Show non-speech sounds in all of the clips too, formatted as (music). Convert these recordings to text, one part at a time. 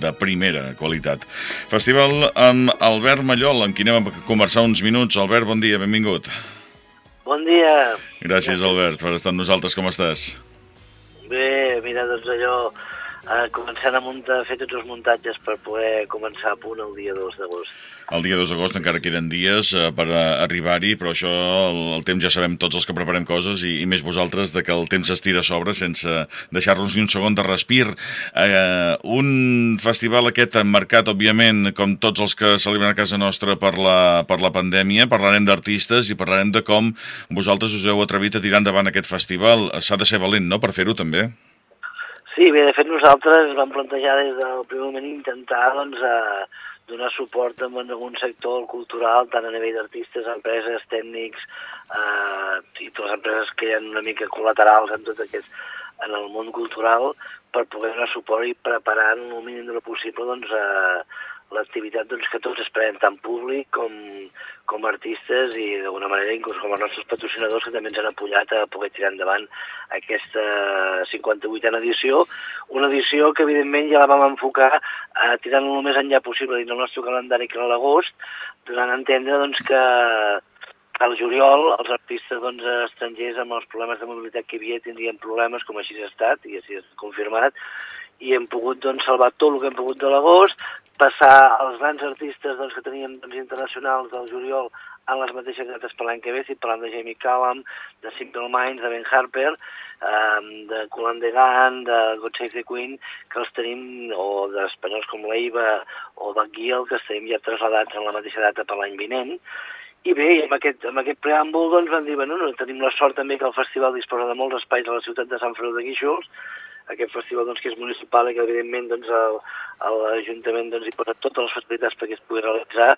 de primera qualitat. Festival amb Albert Mallol, amb qui anem a conversar uns minuts. Albert, bon dia, benvingut. Bon dia. Gràcies, Albert, per estar amb nosaltres. Com estàs? Bé, mira, doncs allò, eh, començant a muntar, fer tots els muntatges per poder començar a punt el dia 2 d'agost. El dia 2 d'agost encara queden dies eh, per eh, arribar-hi, però això, el, el temps ja sabem tots els que preparem coses i, i més vosaltres de que el temps es tira a sobre sense deixar-nos ni un segon de respir. Eh, un festival aquest marcat, òbviament, com tots els que celebren a casa nostra per la, per la pandèmia, parlarem d'artistes i parlarem de com vosaltres us heu atrevit a tirar endavant aquest festival. S'ha de ser valent, no?, per fer-ho també. Sí, bé, de fet nosaltres vam plantejar des del primer moment intentar doncs, eh, donar suport en algun sector cultural, tant a nivell d'artistes, empreses, tècnics eh, i totes les empreses que hi ha una mica col·laterals en tot aquest, en el món cultural per poder donar suport i preparar el mínim de possible doncs, eh, l'activitat doncs, que tots esperem, tant públic com, com artistes i d'alguna manera inclús com els nostres patrocinadors que també ens han apoyat a poder tirar endavant aquesta 58a edició, una edició que evidentment ja la vam enfocar eh, tirant-lo el més enllà possible dins del nostre calendari que era l'agost, donant a entendre doncs, que al juliol els artistes doncs, estrangers amb els problemes de mobilitat que hi havia tindrien problemes, com així ha estat i així ha confirmat, i hem pogut doncs, salvar tot el que hem pogut de l'agost, passar els grans artistes doncs, que teníem doncs, internacionals del juliol en les mateixes dates per l'any que ve, si parlant de Jamie Callum, de Simple Minds, de Ben Harper, um, de Colan de Gan, de God Save the Queen, que els tenim, o d'espanyols com l'Eiva o Gill, que els tenim ja traslladats en la mateixa data per l'any vinent, i bé, amb aquest, amb aquest preàmbul doncs, vam dir, bueno, no, tenim la sort també que el festival disposa de molts espais a la ciutat de Sant Feliu de Guíxols, aquest festival doncs, que és municipal i que evidentment doncs, l'Ajuntament doncs, hi posa totes les facilitats perquè es pugui realitzar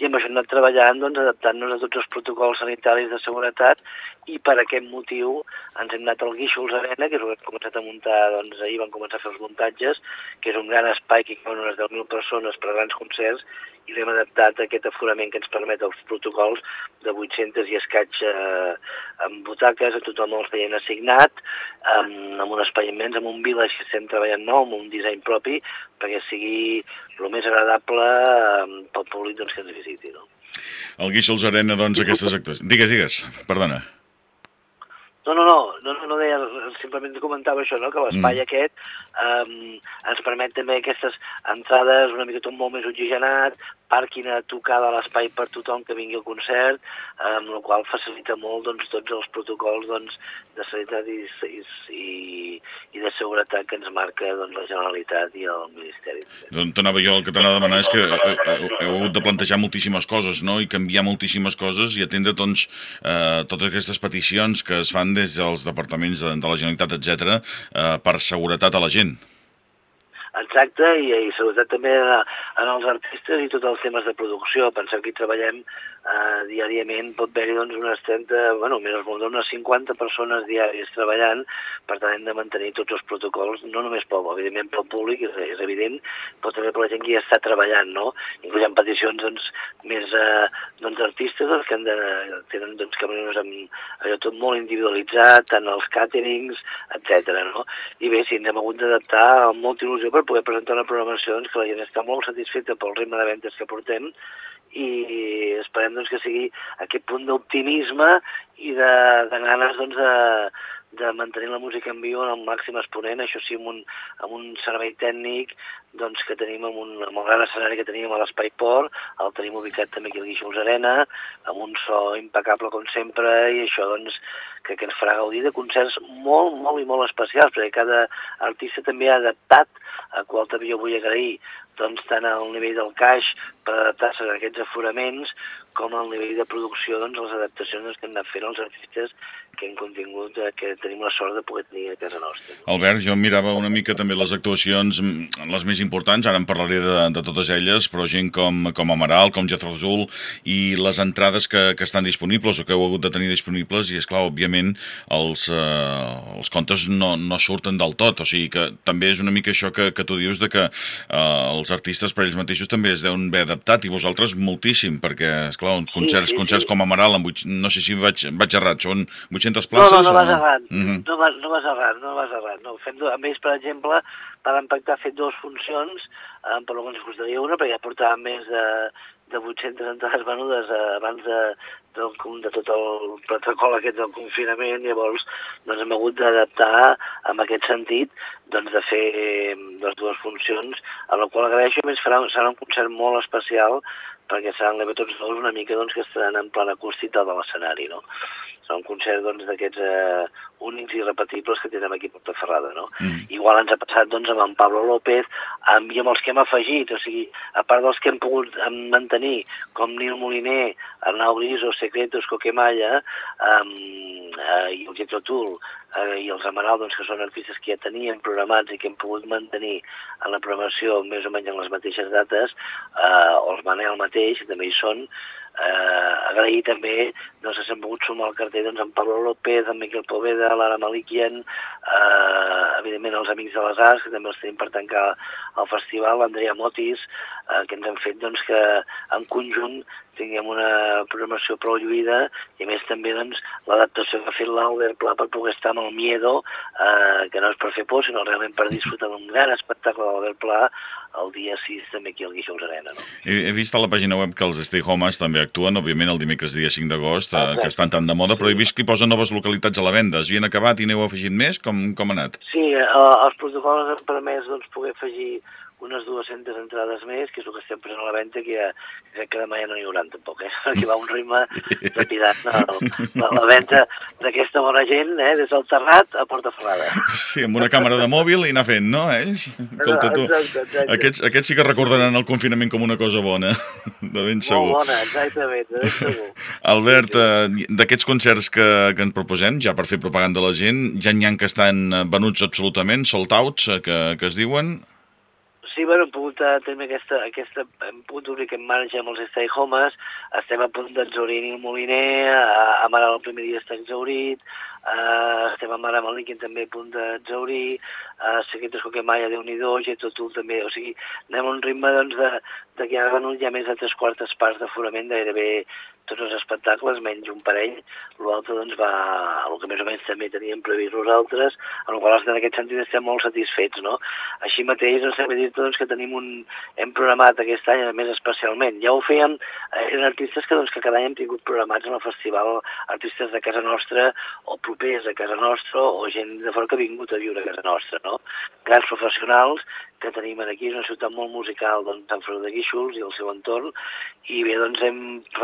i amb això hem anat treballant doncs, adaptant-nos a tots els protocols sanitaris de seguretat i per aquest motiu ens hem anat al Guíxols Arena, que és on hem començat a muntar, doncs ahir van començar a fer els muntatges, que és un gran espai que hi caben unes 10.000 persones per a grans concerts i l'hem adaptat a aquest aforament que ens permet els protocols de 800 i escaig eh, amb butaques, a tothom els veient assignat, amb, amb un espai immens, amb un village que estem treballant nou, amb un disseny propi, perquè sigui el més agradable eh, pel públic doncs, que ens visiti. No? El Guíxols Arena, doncs, aquestes actuacions... Digues, digues, perdona. No, no, no, no, no, deia, simplement comentava això, no? que l'espai mm. aquest um, ens permet també aquestes entrades una mica tot molt més oxigenat, pàrquing a tocar de l'espai per tothom que vingui al concert, amb la qual facilita molt doncs, tots els protocols doncs, de sanitat i, i, i de seguretat que ens marca doncs, la Generalitat i el Ministeri. Doncs t'anava jo, el que t'anava a demanar és que heu, heu hagut de plantejar moltíssimes coses no? i canviar moltíssimes coses i atendre doncs, eh, totes aquestes peticions que es fan des dels departaments de, de la Generalitat, etc eh, per seguretat a la gent. Exacte, i, i seguretat també en els artistes i tots els temes de producció. Penseu que hi treballem eh, diàriament, pot haver-hi doncs, unes 30, bueno, més o menys unes 50 persones diàries treballant, per tant hem de mantenir tots els protocols, no només pel, evidentment pel públic, és, és evident, però també per la gent que hi està treballant, no? Inclús hi ha peticions doncs, més eh, doncs, artistes doncs, que han de, tenen doncs, camions amb allò tot molt individualitzat, tant els caterings, etc. no? I bé, sí, ens hem hagut d'adaptar amb molta il·lusió per poder presentar una programació doncs, que la gent està molt satisfeta pel ritme de ventes que portem i esperem doncs, que sigui aquest punt d'optimisme i de, de ganes doncs, de, de mantenir la música en viu en el màxim exponent, això sí, amb un, amb un servei tècnic doncs, que tenim amb, un, amb el gran escenari que teníem a l'Espai Port, el tenim ubicat també aquí al Guíxols Arena, amb un so impecable com sempre, i això doncs, que, que ens farà gaudir de concerts molt, molt i molt especials, perquè cada artista també ha adaptat, a qual també jo vull agrair, doncs, tant al nivell del caix per adaptar-se a aquests aforaments, com al nivell de producció, doncs, les adaptacions que han anat fent els artistes contingut, eh, que tenim la sort de poder tenir a casa nostra. Albert, jo mirava una mica també les actuacions, mm, les més importants, ara en parlaré de, de totes elles, però gent com, com Amaral, com Jethro Azul, i les entrades que, que estan disponibles o que heu hagut de tenir disponibles, i és clar, òbviament, els, eh, els comptes no, no surten del tot, o sigui que també és una mica això que, que tu dius de que eh, els artistes per ells mateixos també es deuen haver adaptat, i vosaltres moltíssim, perquè, és clar, concerts, sí, sí, concerts sí. com Amaral, amb 8, no sé si vaig, vaig errat, són 800 places? No, no, no vas errat, mm -hmm. no, vas, no vas errat, no vas errat. No. Fem, a més, per exemple, vam pactar fer dues funcions, eh, per lo que ens costaria una, perquè ja portàvem més de, de 800 entrades venudes eh, abans de, de, de tot el protocol aquest del confinament, llavors doncs, hem hagut d'adaptar en aquest sentit doncs, de fer les dues funcions, a la qual agraeixo, més farà, serà un concert molt especial perquè seran tots dos una mica doncs, que estaran en plan acústic de l'escenari, no? Serà un concert doncs, d'aquests doncs, eh, únics i repetibles que tenen aquí a Portaferrada, no? Mm. Igual ens ha passat doncs, amb en Pablo López amb, i amb els que hem afegit, o sigui, a part dels que hem pogut mantenir, com Nil Moliner, Arnau Griso, Secretos, Coquemalla, uh, i el Getro Tool, uh, i els Amaral, doncs, que són artistes que ja tenien programats i que hem pogut mantenir en la programació més o menys en les mateixes dates, uh, o els Manel mateix, també hi són, eh, agrair també doncs, s'han pogut sumar al cartell doncs, en Pablo López, en Miquel Poveda, l'Ara Malikian, eh, evidentment els Amics de les Arts, que també els tenim per tancar el festival, l'Andrea Motis, eh, que ens han fet doncs, que en conjunt tinguem una programació prou lluïda i més també doncs, l'adaptació que ha fet l'Albert Pla per poder estar amb el Miedo, eh, que no és per fer por, sinó realment per disfrutar d'un gran espectacle d'Albert Pla el dia 6 també aquí al Guixols Arena. No? He, he vist a la pàgina web que els Stay Homes també actuen, òbviament, el dimecres dia 5 d'agost, eh, que estan tan de moda, però he vist que hi posen noves localitats a la venda. Es havien acabat i n'heu afegit més? Com, com ha anat? Sí, eh, els protocols han permès doncs, poder afegir unes 200 entrades més, que és el que estem posant a la venda, que ja, crec que demà ja no n'hi haurà tampoc, eh? (laughs) perquè va un ritme rapidat, no? la, la venda d'aquesta bona gent, eh? des del Terrat a Porta Ferrada. Sí, amb una càmera de mòbil i anar fent, no? Eh? Escolta, tu, exacte, exacte. Aquests, aquests sí que recordaran el confinament com una cosa bona, de ben segur. Molt bona, exactament, de ben segur. Albert, eh, d'aquests concerts que, que ens proposem, ja per fer propaganda a la gent, ja n'hi ha que estan venuts absolutament, sold outs, eh, que, que es diuen? Sí, bueno, hem pogut eh, tenir aquesta, aquesta, hem pogut obrir aquest marge amb els stay homes, estem a punt d'exaurir el Moliner, a, a Mara el primer dia està exaurit, uh, estem a Mara Malikin també a punt d'exaurir, uh, Secretos Coquemaya, Déu-n'hi-do, Getotul també, o sigui, anem a un ritme doncs, de, de que ha venut ja més de tres quartes parts d'aforament, gairebé tots els espectacles, menys un parell, l'altre doncs va, el que més o menys també teníem previst nosaltres, en el qual en aquest sentit estem molt satisfets, no? Així mateix, doncs, hem dit doncs, que tenim un... hem programat aquest any, a més especialment, ja ho fèiem, eh, eren artistes que, doncs, que cada any hem tingut programats en el festival, artistes de casa nostra, o propers a casa nostra, o gent de fora que ha vingut a viure a casa nostra, no? Grans professionals que tenim aquí, és una ciutat molt musical, doncs, Sant de Guíxols i el seu entorn, i bé, doncs hem,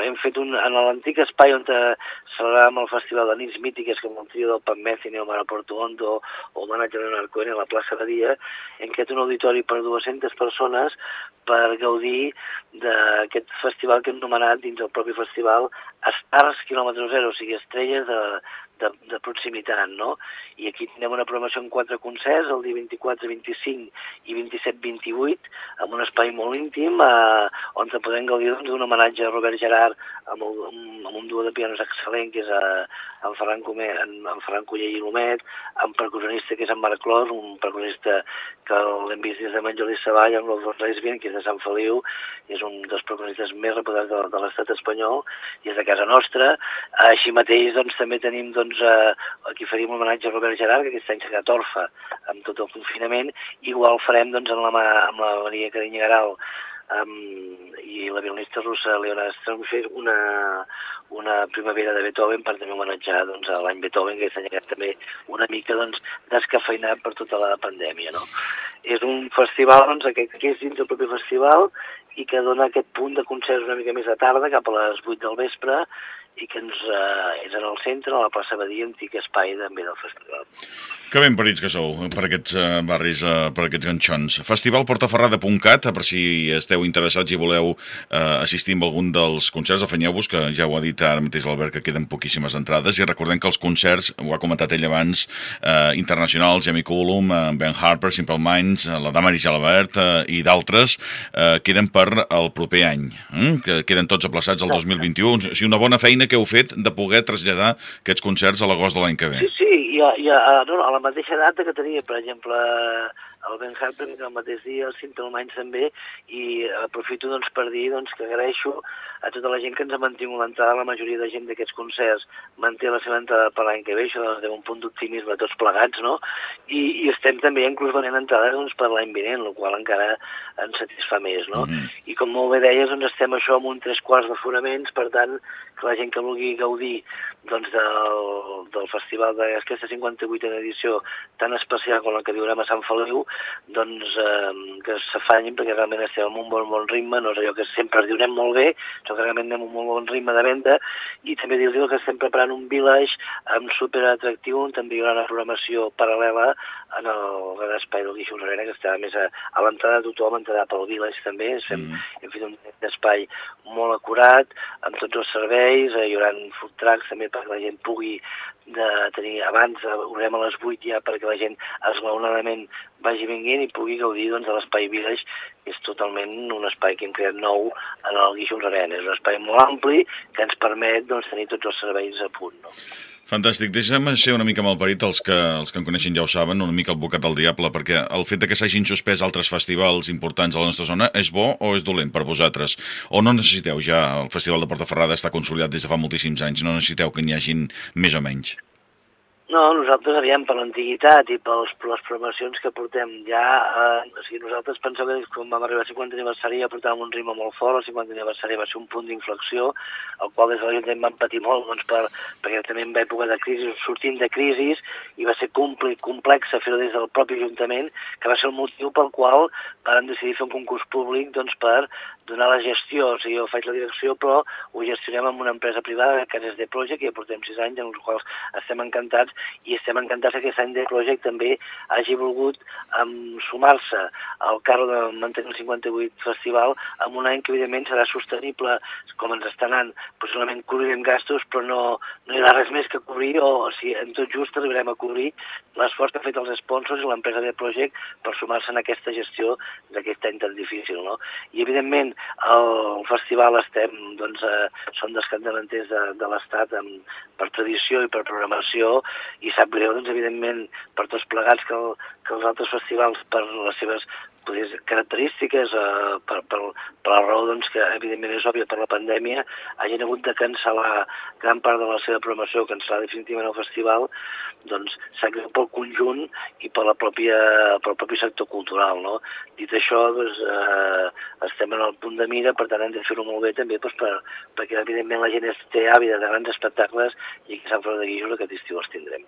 hem fet un, en l'antic espai on celebràvem el Festival de Nits Mítiques, com el trio del Pan Methine o Mara Porto Hondo o Manager en Arcoen a la plaça de Dia, hem creat un auditori per 200 persones per gaudir d'aquest festival que hem nomenat dins del propi festival Stars quilòmetre zero, o sigui, estrelles de, de, de proximitat, no? I aquí tindrem una programació en quatre concerts, el dia 24, 25 i 27, 28, amb un espai molt íntim, eh, on podem gaudir doncs, d'un doncs, homenatge a Robert Gerard amb, el, amb un duo de pianos excel·lent, que és a, eh, en Ferran, Comer, en, en Ferran Culler i Lomet, amb percussionista que és en Marc Clos, un percussionista que l'hem vist des de Manjoli Savall, amb l'Olfons Reisvien, que és de Sant Feliu, és un dels percussionistes més reputats de, de l'estat espanyol, i és de casa nostra. Així mateix, doncs, també tenim, doncs, eh, aquí faríem un homenatge a Robert Gerard, que aquest any quedat orfe amb tot el confinament, igual farem, doncs, amb la, amb la Maria Carinya Garal, um, i la violinista russa Leona Stromfeld una, una primavera de Beethoven per també homenatjar doncs, l'any Beethoven, que s'ha llegat també una mica doncs, descafeinat per tota la pandèmia. No? És un festival doncs, que, que és dins del propi festival i que dona aquest punt de concerts una mica més de tarda, cap a les 8 del vespre, i que ens, eh, és en el centre, a la plaça Badia, antic espai també del festival. Que ben parits que sou per aquests uh, barris, uh, per aquests ganxons. Festivalportaferrada.cat, per si esteu interessats i voleu uh, assistir a algun dels concerts, afanyeu-vos, que ja ho ha dit ara mateix l'Albert, que queden poquíssimes entrades, i recordem que els concerts, ho ha comentat ell abans, uh, internacionals, Jamie Cullum, uh, Ben Harper, Simple Minds, uh, la Damaris Jalabert uh, i d'altres, uh, queden per el proper any, uh, que queden tots aplaçats al 2021. O sigui, una bona feina que heu fet de poder traslladar aquests concerts a l'agost de l'any que ve. Sí, sí, i a, i a, no, a la mateixa data que tenia, per exemple, el Ben Harper el mateix dia, el Cinta Almanys també, i aprofito doncs, per dir doncs, que agraeixo a tota la gent que ens ha mantingut l'entrada, la majoria de gent d'aquests concerts manté la seva entrada per l'any que ve, això doncs, un punt d'optimisme tots plegats, no? I, I estem també inclús venent entrades doncs, per l'any vinent, el qual encara ens satisfà més, no? Mm -hmm. I com molt bé deies, doncs estem això amb un tres quarts d'aforaments, per tant, que la gent que vulgui gaudir doncs, del, del festival d'aquesta 58a edició tan especial com la que viurem a Sant Feliu, doncs eh, que s'afanyin perquè realment estem en un bon, bon ritme, no és allò que sempre diurem molt bé, sinó que realment anem un molt bon ritme de venda i també dir-li que estem preparant un village amb super atractiu on també hi haurà una programació paral·lela en el gran espai del Guixos Arena, que està més a, a l'entrada de tothom, entrarà pel village també, hem, mm. hem fet un espai molt acurat, amb tots els serveis, eh, hi haurà food trucks també perquè la gent pugui de tenir abans, obrirem a les 8 ja perquè la gent esglaonadament vagi vinguent i pugui gaudir doncs, de l'espai Village, que és totalment un espai que hem creat nou en el Guixols Arena. És un espai molt ampli que ens permet doncs, tenir tots els serveis a punt. No? Fantàstic. Deixa'm ser una mica malparit, els que, els que em coneixen ja ho saben, una mica el bocat del diable, perquè el fet de que s'hagin suspès altres festivals importants a la nostra zona és bo o és dolent per vosaltres? O no necessiteu ja, el Festival de Portaferrada està consolidat des de fa moltíssims anys, no necessiteu que n'hi hagin més o menys? No, nosaltres aviam per l'antiguitat i per les programacions que portem ja, eh, o sigui, nosaltres pensem que quan vam arribar al 50 aniversari ja portàvem un ritme molt fort, el 50 aniversari va ser un punt d'inflexió, el qual des de l'Ajuntament vam patir molt, doncs, per, perquè també en època de crisi, sortint de crisis, i va ser complex fer-ho des del propi Ajuntament, que va ser el motiu pel qual vam decidir fer un concurs públic doncs, per donar la gestió, o sigui, jo faig la direcció, però ho gestionem amb una empresa privada, que és de Project, i ja portem sis anys, en els quals estem encantats, i estem encantats que aquest any de Project també hagi volgut um, sumar-se al carro de mantenir el 58 Festival amb un any que evidentment serà sostenible com ens està anant, possiblement cobrirem gastos però no, no hi ha res més que cobrir o, o sigui, en tot just arribarem a cobrir l'esforç que ha fet els sponsors i l'empresa de Project per sumar-se en aquesta gestió d'aquest any tan difícil. No? I evidentment el festival estem, doncs, eh, som dels capdavanters de, de l'Estat per tradició i per programació i sap greu, doncs, evidentment, per tots plegats que, el, que els altres festivals, per les seves dir, característiques, eh, per, per, per la raó doncs, que evidentment és òbvia per la pandèmia, hagin hagut de cancel·lar gran part de la seva programació, cancel·lar definitivament el festival, doncs s'ha greu pel conjunt i per la pròpia, pel propi sector cultural. No? Dit això, doncs, eh, estem en el punt de mira, per tant hem de fer-ho molt bé també doncs, per, perquè evidentment la gent té àvida de grans espectacles i aquí a Sant Feliu de Guíxols aquest estiu els tindrem.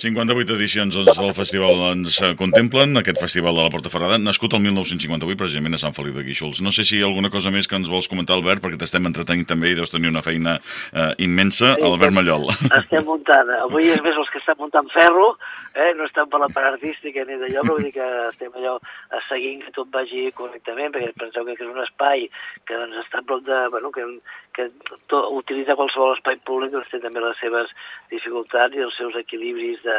58 edicions doncs, del festival ens contemplen, aquest festival de la Porta Ferrada, nascut el 1958 precisament a Sant Feliu de Guíxols. No sé si hi ha alguna cosa més que ens vols comentar, Albert, perquè t'estem entretenint també i deus tenir una feina eh, immensa. Sí, Albert Mallol. Estem muntant, avui és més els que estan muntant ferro, eh? no estem per la part artística ni d'allò, però vull dir que estem allò seguint que tot vagi correctament, perquè penseu que és un espai que doncs, està a prop de... Bueno, que, que to, utilitzar qualsevol espai públic doncs, té també les seves dificultats i els seus equilibris de,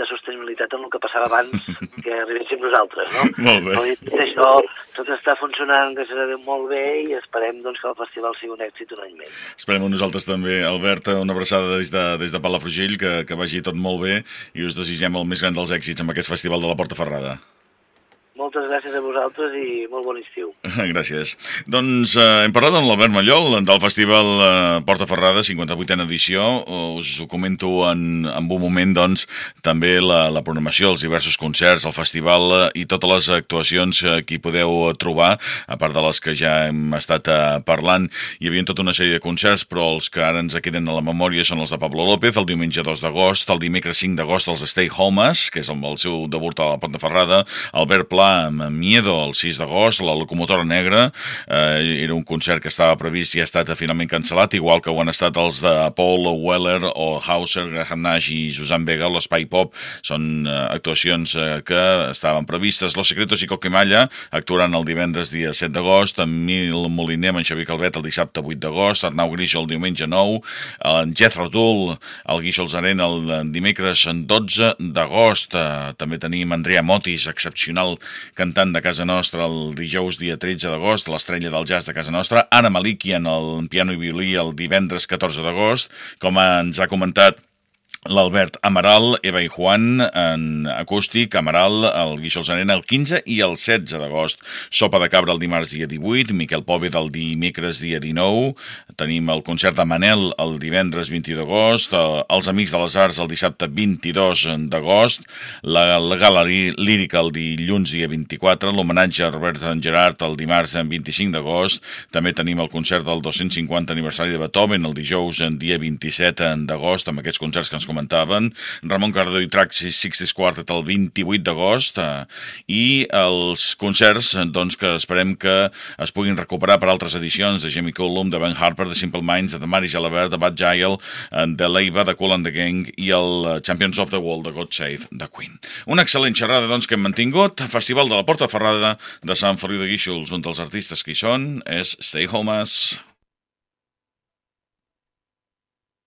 de sostenibilitat en el que passava abans (laughs) que arribéssim nosaltres, no? Molt bé. Però això, tot està funcionant, que de molt bé, i esperem doncs, que el festival sigui un èxit un any més. Esperem nosaltres també. Albert, una abraçada des de, des de Palafrugell, que, que vagi tot molt bé, i us desitgem el més gran dels èxits amb aquest festival de la Porta Ferrada. Moltes gràcies a vosaltres i molt bon estiu. (laughs) Gràcies. Doncs eh, hem parlat amb l'Albert Mallol del Festival eh, Porta Ferrada, 58a edició. Us ho comento en, en un moment, doncs, també la, la programació, els diversos concerts, el festival eh, i totes les actuacions eh, que hi podeu trobar, a part de les que ja hem estat eh, parlant. Hi havia tota una sèrie de concerts, però els que ara ens queden a la memòria són els de Pablo López, el diumenge 2 d'agost, el dimecres 5 d'agost els Stay Homes, que és el, el seu debut a la Porta Ferrada, Albert Pla amb Miedo el 6 d'agost, la Locomotora Negra, eh, era un concert que estava previst i ha estat finalment cancel·lat, igual que ho han estat els de Paul Weller o Hauser, Graham Nash i Susan Vega, l'Espai Pop, són eh, actuacions eh, que estaven previstes. Los Secretos i Coquemalla actuaran el divendres dia 7 d'agost, amb Mil Moliner, amb en Xavier Calvet el dissabte 8 d'agost, Arnau Grisol el diumenge 9, en Jethro Tull, el Guixols Arena el dimecres 12 d'agost, eh, també tenim Andrea Motis, excepcional cantant de casa nostra el dijous dia 13 d'agost, l'estrella del jazz de casa nostra, Anna en el piano i violí el divendres 14 d'agost, com ens ha comentat l'Albert Amaral, Eva i Juan en acústic, Amaral, el Guixols Arena el 15 i el 16 d'agost. Sopa de cabra el dimarts dia 18, Miquel Pòved el dimecres dia 19, tenim el concert de Manel el divendres 22 d'agost, eh, els Amics de les Arts el dissabte 22 d'agost, la, la galeria lírica el dilluns dia 24, l'homenatge a Robert Gerard el dimarts 25 d'agost, també tenim el concert del 250 aniversari de Beethoven el dijous en dia 27 d'agost, amb aquests concerts que ens comentaven, Ramon Cardo i Traxi Sixties Quartet el 28 d'agost eh, i els concerts doncs, que esperem que es puguin recuperar per altres edicions de Jamie Cullum, de Ben Harper, de Simple Minds, de Mari Jalabert, de Bad Giles, eh, de Leiva, de Cool and the Gang i el eh, Champions of the World de God Save the Queen. Una excel·lent xerrada doncs, que hem mantingut. Festival de la Porta Ferrada de Sant Feliu de Guíxols, un dels artistes que hi són és Stay Homes.